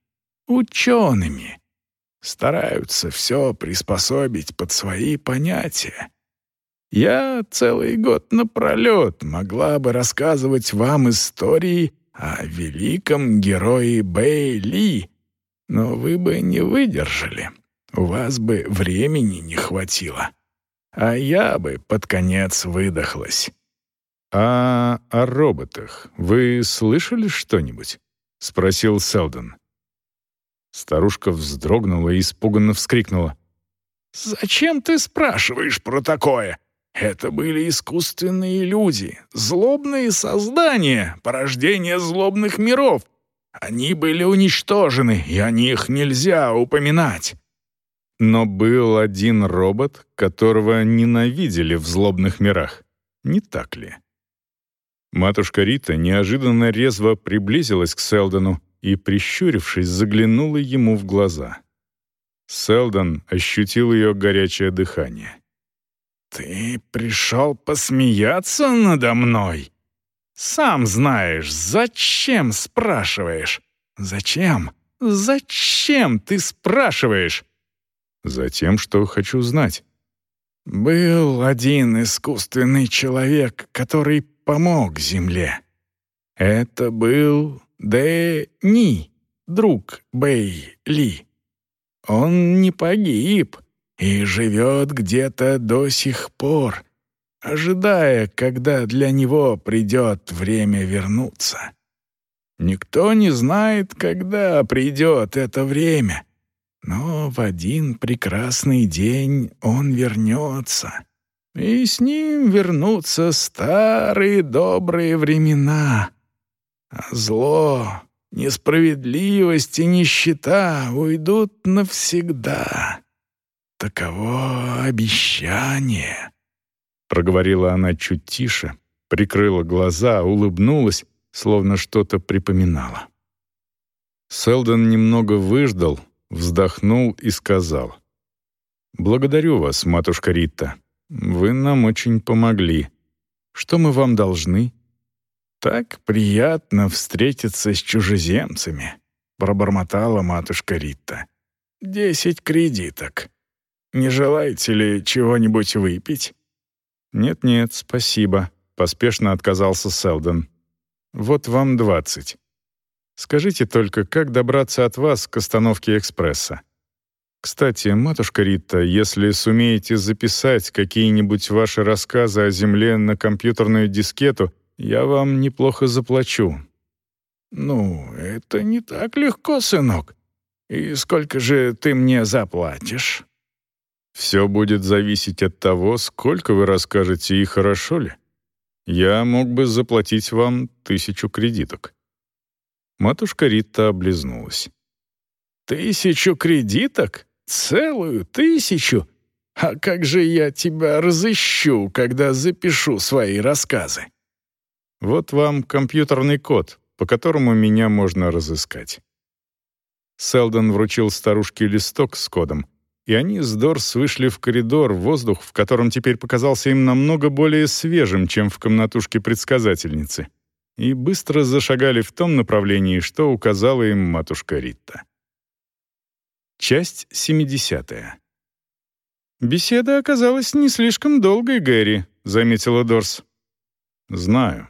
[SPEAKER 1] учеными, стараются все приспособить под свои понятия. Я целый год напролет могла бы рассказывать вам истории о великом герое Бэйли, но вы бы не выдержали. У вас бы времени не хватило. А я бы под конец выдохлась. «А о роботах вы слышали что-нибудь?» — спросил Селдон. Старушка вздрогнула и испуганно вскрикнула. «Зачем ты спрашиваешь про такое? Это были искусственные люди, злобные создания, порождение злобных миров. Они были уничтожены, и о них нельзя упоминать. Но был один робот, которого ненавидели в злобных мирах. Не так ли? Матушка Рита неожиданно резво приблизилась к Селдону и, прищурившись, заглянула ему в глаза. Селдон ощутил ее горячее дыхание. «Ты пришел посмеяться надо мной?» Сам знаешь, зачем спрашиваешь? Зачем? Зачем ты спрашиваешь? Затем, что хочу знать. Был один искусственный человек, который помог Земле. Это был Дэ-Ни, друг Бэй-Ли. Он не погиб и живет где-то до сих пор, ожидая, когда для него придет время вернуться. Никто не знает, когда придет это время, но в один прекрасный день он вернется, и с ним вернутся старые добрые времена. А зло, несправедливость и нищета уйдут навсегда. Таково обещание. Проговорила она чуть тише, прикрыла глаза, улыбнулась, словно что-то припоминала. Селдон немного выждал, вздохнул и сказал. «Благодарю вас, матушка Рита. Вы нам очень помогли. Что мы вам должны?» «Так приятно встретиться с чужеземцами», — пробормотала матушка Рита. «Десять кредиток. Не желаете ли чего-нибудь выпить?» «Нет-нет, спасибо», — поспешно отказался Селдон. «Вот вам двадцать. Скажите только, как добраться от вас к остановке экспресса? Кстати, матушка Рита, если сумеете записать какие-нибудь ваши рассказы о Земле на компьютерную дискету, я вам неплохо заплачу». «Ну, это не так легко, сынок. И сколько же ты мне заплатишь?» Все будет зависеть от того, сколько вы расскажете и хорошо ли. Я мог бы заплатить вам тысячу кредиток». Матушка Рита облизнулась. «Тысячу кредиток? Целую тысячу? А как же я тебя разыщу, когда запишу свои рассказы?» «Вот вам компьютерный код, по которому меня можно разыскать». Селдон вручил старушке листок с кодом — и они с Дорс вышли в коридор, воздух, в котором теперь показался им намного более свежим, чем в комнатушке предсказательницы, и быстро зашагали в том направлении, что указала им матушка Ритта. Часть 70. «Беседа оказалась не слишком долгой, Гэри», — заметила Дорс. «Знаю.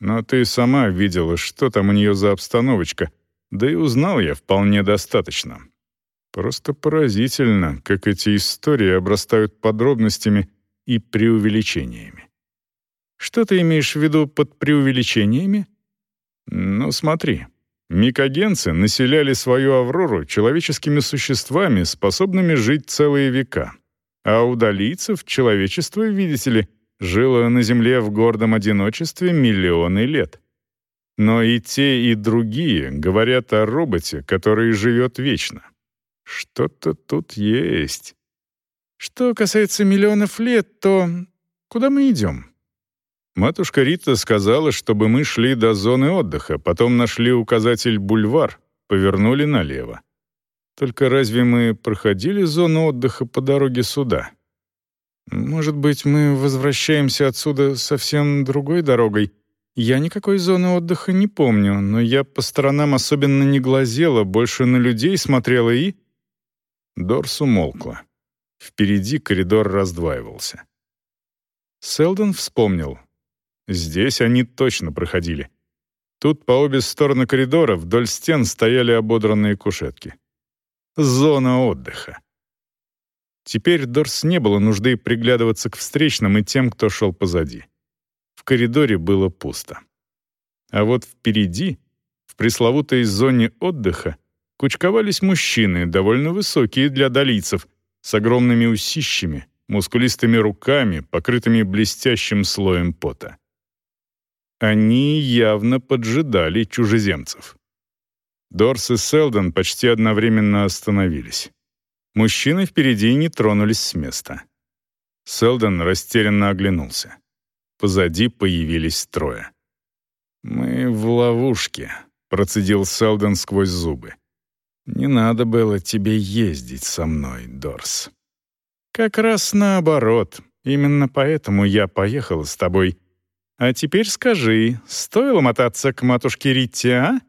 [SPEAKER 1] Но ты сама видела, что там у нее за обстановочка, да и узнал я вполне достаточно. Просто поразительно, как эти истории обрастают подробностями и преувеличениями. Что ты имеешь в виду под преувеличениями?
[SPEAKER 2] Ну, смотри. Микогенцы населяли свою Аврору человеческими существами, способными жить целые века. А у долийцев человечество, видите ли, жило на Земле в гордом одиночестве миллионы лет. Но и те, и другие говорят о роботе, который живет вечно. Что-то тут есть.
[SPEAKER 1] Что касается миллионов лет, то куда мы идем?
[SPEAKER 2] Матушка Рита сказала, чтобы мы шли до зоны отдыха, потом нашли указатель «Бульвар», повернули налево. Только разве мы проходили зону отдыха по дороге сюда?
[SPEAKER 1] Может быть, мы возвращаемся отсюда совсем другой дорогой? Я никакой зоны отдыха не помню, но я по сторонам особенно не глазела, больше на людей смотрела и...
[SPEAKER 2] Дорс умолкла. Впереди коридор раздваивался. Селдон вспомнил, Здесь они точно проходили. Тут по обе стороны коридора вдоль стен стояли ободранные кушетки. Зона отдыха. Теперь Дорс не было нужды приглядываться к встречным и тем, кто шел позади. В коридоре было пусто. А вот впереди, в пресловутой зоне отдыха, кучковались мужчины, довольно высокие для долийцев, с огромными усищами, мускулистыми руками, покрытыми блестящим слоем пота. Они явно поджидали чужеземцев. Дорс и Селдон почти одновременно остановились. Мужчины впереди не тронулись с места. Селдон растерянно оглянулся. Позади появились трое. «Мы в ловушке», — процедил Селдон сквозь зубы. «Не надо было тебе ездить со мной, Дорс». «Как раз наоборот. Именно поэтому я поехала с тобой а теперь скажи, стоило мотаться к матушке Ритте, а?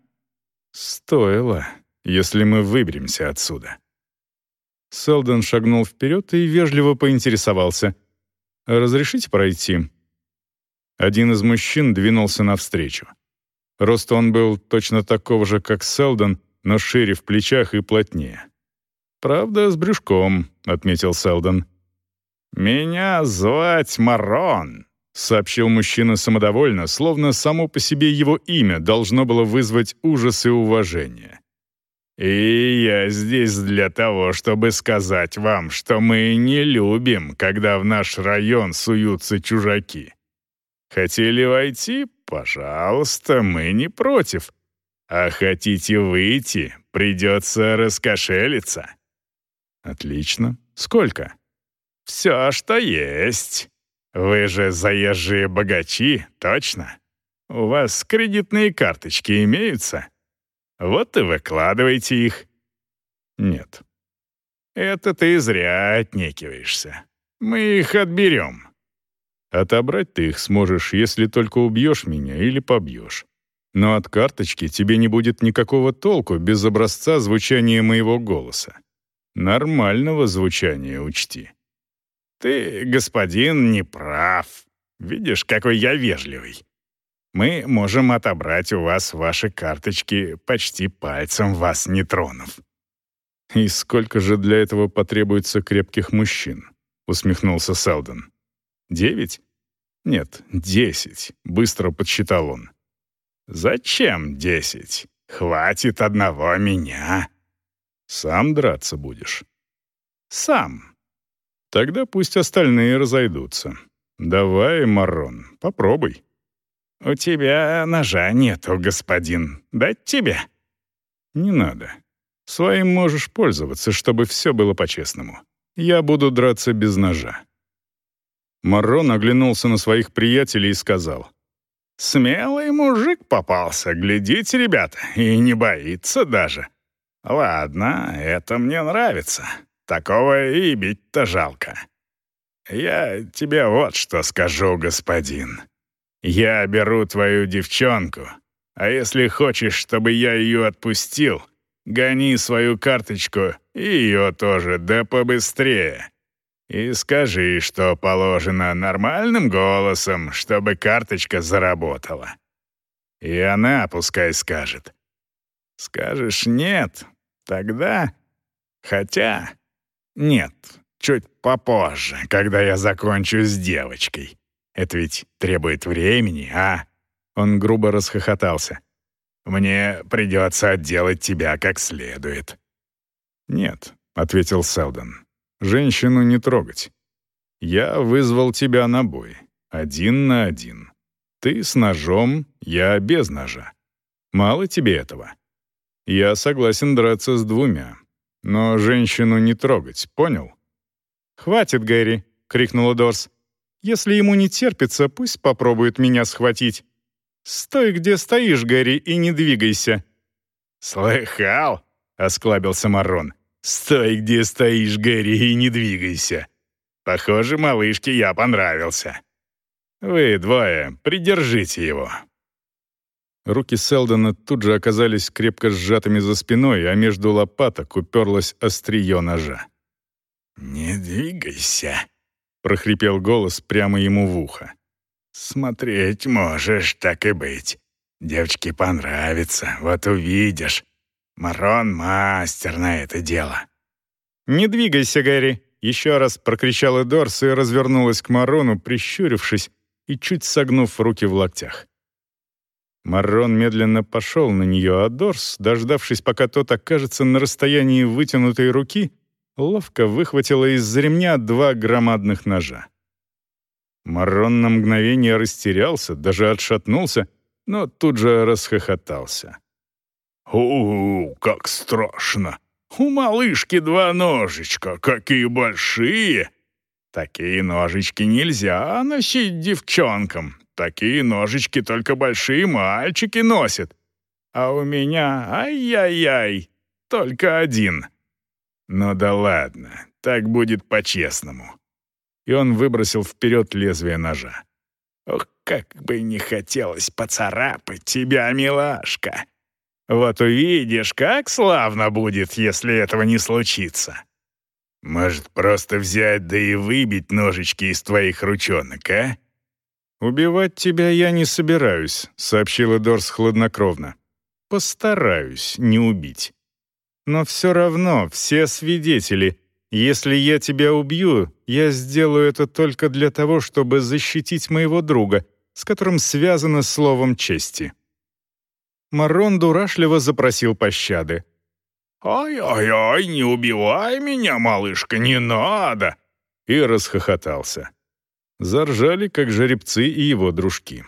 [SPEAKER 2] Стоило, если мы выберемся отсюда. Селдон шагнул вперед и вежливо поинтересовался. «Разрешите пройти?» Один из мужчин двинулся навстречу. Рост он был точно такого же, как Селдон, но шире в плечах и плотнее. «Правда, с брюшком», — отметил Селдон. «Меня звать Марон», сообщил мужчина самодовольно, словно само по себе его имя должно было вызвать ужас и уважение. «И я здесь для того, чтобы сказать вам, что мы не любим, когда в наш район суются чужаки. Хотели войти? Пожалуйста, мы не против. А хотите выйти? Придется раскошелиться». «Отлично. Сколько?» «Все, что есть». «Вы же заезжие богачи, точно? У вас кредитные карточки имеются? Вот и выкладывайте их». «Нет». «Это ты зря отнекиваешься. Мы их отберем». «Отобрать ты их сможешь, если только убьешь меня или побьешь. Но от карточки тебе не будет никакого толку без образца звучания моего голоса. Нормального звучания учти». «Ты, господин, не прав. Видишь, какой я вежливый. Мы можем отобрать у вас ваши карточки, почти пальцем вас не тронув».
[SPEAKER 1] «И сколько же для этого потребуется крепких мужчин?» — усмехнулся Селдон. «Девять?» «Нет, десять», — быстро подсчитал он.
[SPEAKER 2] «Зачем десять? Хватит одного меня».
[SPEAKER 1] «Сам драться будешь?»
[SPEAKER 2] «Сам.
[SPEAKER 1] Тогда пусть остальные разойдутся. Давай, Марон, попробуй.
[SPEAKER 2] У тебя ножа нету, господин. Дать тебе?
[SPEAKER 1] Не надо. Своим можешь пользоваться, чтобы все было по-честному. Я буду драться без ножа. Марон оглянулся на своих приятелей и сказал.
[SPEAKER 2] «Смелый мужик попался, глядите, ребята, и не боится даже. Ладно, это мне нравится. Такого и бить-то жалко. Я тебе вот что скажу, господин. Я беру твою девчонку, а если хочешь, чтобы я ее отпустил, гони свою карточку и ее тоже, да побыстрее. И скажи, что положено нормальным голосом, чтобы карточка заработала. И она пускай скажет. Скажешь «нет», тогда... Хотя нет, чуть попозже, когда я закончу с девочкой.
[SPEAKER 3] Это ведь требует времени, а?» Он грубо расхохотался. «Мне придется отделать тебя как следует».
[SPEAKER 1] «Нет», — ответил Селдон. «Женщину не трогать. Я вызвал тебя на бой. Один на один. Ты с ножом, я без ножа. Мало тебе этого? Я согласен драться с двумя. Но женщину не трогать, понял?»
[SPEAKER 2] «Хватит, Гэри!» — крикнула Дорс. «Если ему не терпится, пусть попробует меня схватить. Стой, где стоишь, Гэри, и не двигайся».
[SPEAKER 3] «Слыхал?» — осклабился Маррон. «Стой, где стоишь, Гэри, и не двигайся. Похоже, малышке я понравился. Вы двое, придержите его».
[SPEAKER 1] Руки Селдона тут же оказались крепко сжатыми за спиной, а между лопаток уперлось острие ножа.
[SPEAKER 3] «Не двигайся», — прохрипел голос прямо ему в ухо. «Смотреть можешь, так и быть. Девочке понравится, вот увидишь. Марон мастер на это дело».
[SPEAKER 2] «Не двигайся, Гэри!» — еще раз прокричала Дорс и развернулась к Марону, прищурившись и чуть согнув руки в локтях. Маррон медленно пошел на нее, а Дорс, дождавшись, пока тот окажется на расстоянии вытянутой руки, ловко выхватила из-за ремня два громадных ножа. Маррон на мгновение растерялся, даже отшатнулся, но тут же расхохотался.
[SPEAKER 3] «У, как страшно! У малышки два ножичка, какие большие! Такие ножички нельзя носить девчонкам, такие ножички только большие мальчики носят. А у меня, ай-яй-яй, только один». «Ну да ладно, так будет по-честному». И он выбросил вперед лезвие ножа. «Ох, как бы не хотелось поцарапать тебя, милашка! Вот увидишь, как славно будет, если этого не случится!» «Может, просто взять да и выбить ножички из твоих ручонок, а?»
[SPEAKER 1] «Убивать тебя я не собираюсь», — сообщила Дорс хладнокровно. «Постараюсь не убить». Но все равно все свидетели. Если я тебя убью, я сделаю это только для того, чтобы защитить моего друга, с которым связано словом чести». Марон дурашливо запросил пощады.
[SPEAKER 3] «Ай-ай-ай, не убивай меня, малышка, не надо!»
[SPEAKER 1] И расхохотался. Заржали, как жеребцы и его дружки.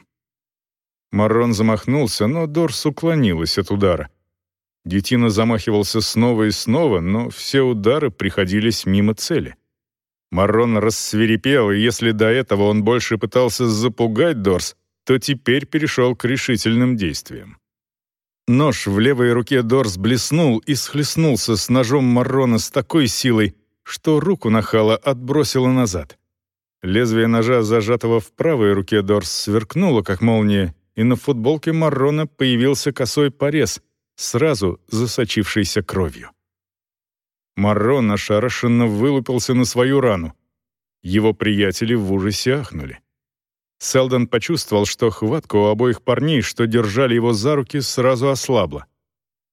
[SPEAKER 1] Марон замахнулся, но Дорс уклонилась от удара. Детина замахивался снова и снова, но все удары приходились мимо цели. Маррон рассверепел, и если до этого он больше пытался запугать Дорс, то теперь перешел к решительным действиям. Нож в левой руке Дорс блеснул и схлестнулся с ножом Маррона с такой силой, что руку нахала отбросило назад. Лезвие ножа, зажатого в правой руке Дорс, сверкнуло, как молния, и на футболке Маррона появился косой порез, сразу засочившийся кровью. Маррон ошарашенно вылупился на свою рану. Его приятели в ужасе ахнули. Селдон почувствовал, что хватка у обоих парней, что держали его за руки, сразу ослабла.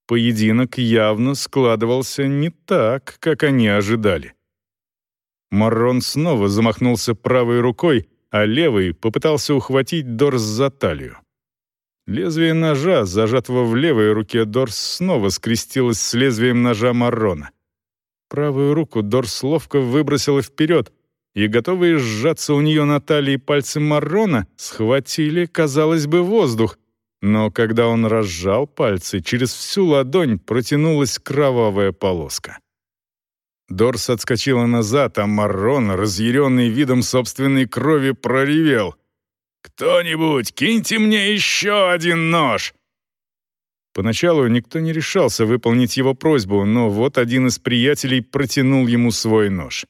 [SPEAKER 1] Поединок явно складывался не так, как они ожидали. Маррон снова замахнулся правой рукой, а левый попытался ухватить Дорс за талию. Лезвие ножа, зажатого в левой руке, Дорс снова скрестилось с лезвием ножа Маррона. Правую руку Дорс ловко выбросила вперед, и, готовые сжаться у нее на талии пальцы Маррона, схватили, казалось бы, воздух. Но когда он разжал пальцы, через всю ладонь протянулась кровавая полоска. Дорс отскочила назад, а Маррон, разъяренный видом собственной крови, проревел — «Кто-нибудь, киньте мне еще один нож!» Поначалу никто не решался выполнить его просьбу, но вот один из приятелей протянул ему свой нож.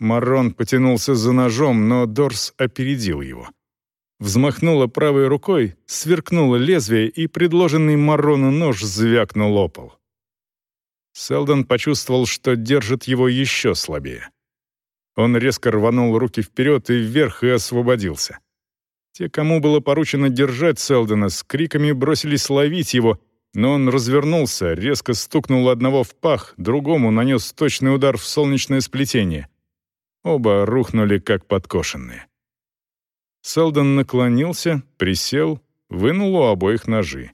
[SPEAKER 1] Маррон потянулся за ножом, но Дорс опередил его. Взмахнула правой рукой, сверкнуло лезвие, и предложенный Маррону нож звякнул о пол. Селдон почувствовал, что держит его еще слабее. Он резко рванул руки вперед и вверх и освободился. Те, кому было поручено держать Селдона, с криками бросились ловить его, но он развернулся, резко стукнул одного в пах, другому нанес точный удар в солнечное сплетение. Оба рухнули, как подкошенные. Селдон наклонился, присел, вынул у обоих ножи.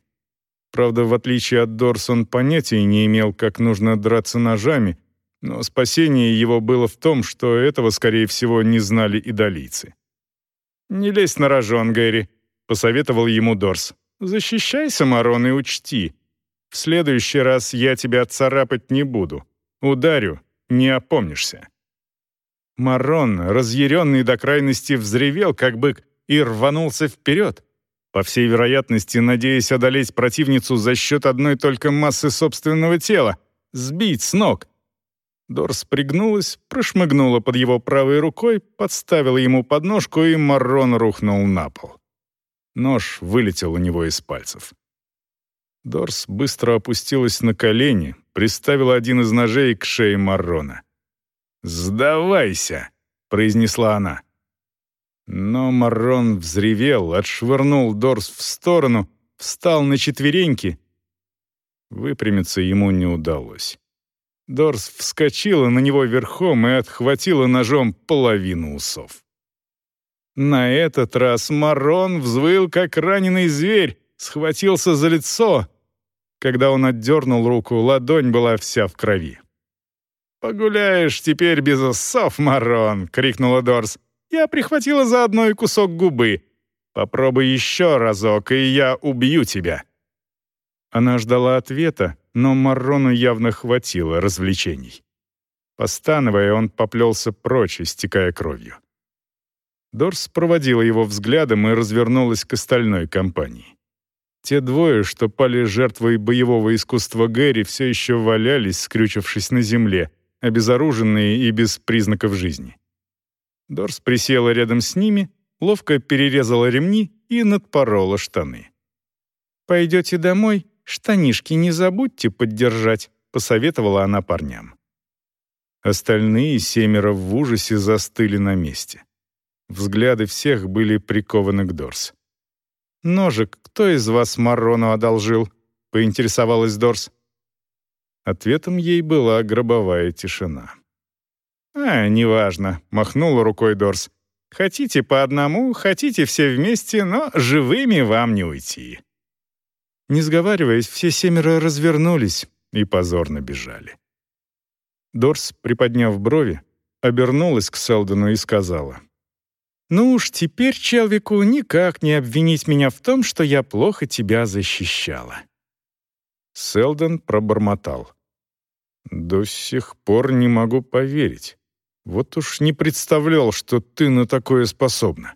[SPEAKER 1] Правда, в отличие от Дорс, он понятия не имел, как нужно драться ножами, но спасение его было в том, что этого, скорее всего, не знали и долийцы. «Не лезь на рожон, Гэри», — посоветовал ему Дорс. «Защищайся, Марон, и учти. В следующий раз я тебя царапать не буду. Ударю, не опомнишься». Марон, разъяренный до крайности, взревел, как бык, и рванулся вперед, по всей вероятности, надеясь одолеть противницу за счет одной только массы собственного тела, сбить с ног. Дорс пригнулась, прошмыгнула под его правой рукой, подставила ему подножку, и Маррон рухнул на пол. Нож вылетел у него из пальцев. Дорс быстро опустилась на колени, приставила один из ножей к шее Маррона. «Сдавайся!» — произнесла она. Но Маррон взревел, отшвырнул Дорс в сторону, встал на четвереньки. Выпрямиться ему не удалось. Дорс вскочила на него верхом и отхватила ножом половину усов. На этот раз Маррон взвыл, как раненый зверь, схватился за лицо. Когда он отдернул руку, ладонь была вся в крови. «Погуляешь теперь без усов, Маррон!» — крикнула Дорс. Я прихватила заодно и кусок губы. Попробуй еще разок, и я убью тебя». Она ждала ответа, но Маррону явно хватило развлечений. Постановая, он поплелся прочь, истекая кровью. Дорс проводила его взглядом и развернулась к остальной компании. Те двое, что пали жертвой боевого искусства Гэри, все еще валялись, скрючившись на земле, обезоруженные и без признаков жизни. Дорс присела рядом с ними, ловко перерезала ремни и надпорола штаны. «Пойдете домой, штанишки не забудьте поддержать», — посоветовала она парням. Остальные семеро в ужасе застыли на месте. Взгляды всех были прикованы к Дорс. «Ножик кто из вас Марону одолжил?» — поинтересовалась Дорс. Ответом ей была гробовая тишина. «А, неважно», — махнула рукой Дорс. «Хотите по одному, хотите все вместе, но живыми вам не уйти». Не сговариваясь, все семеро развернулись и позорно бежали. Дорс, приподняв брови, обернулась к Селдону и сказала. «Ну уж теперь Челвику никак не обвинить меня в том, что я плохо тебя защищала». Селдон пробормотал. «До сих пор не могу поверить. Вот уж не представлял, что ты на такое способна».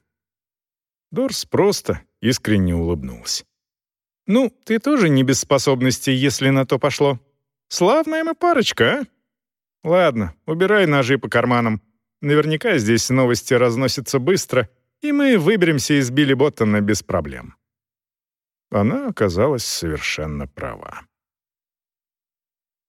[SPEAKER 1] Дорс просто искренне улыбнулась. «Ну, ты тоже не без способностей, если на то пошло. Славная мы парочка, а? Ладно, убирай ножи по карманам. Наверняка здесь новости разносятся быстро, и мы выберемся из Билли Боттона без проблем». Она оказалась совершенно права.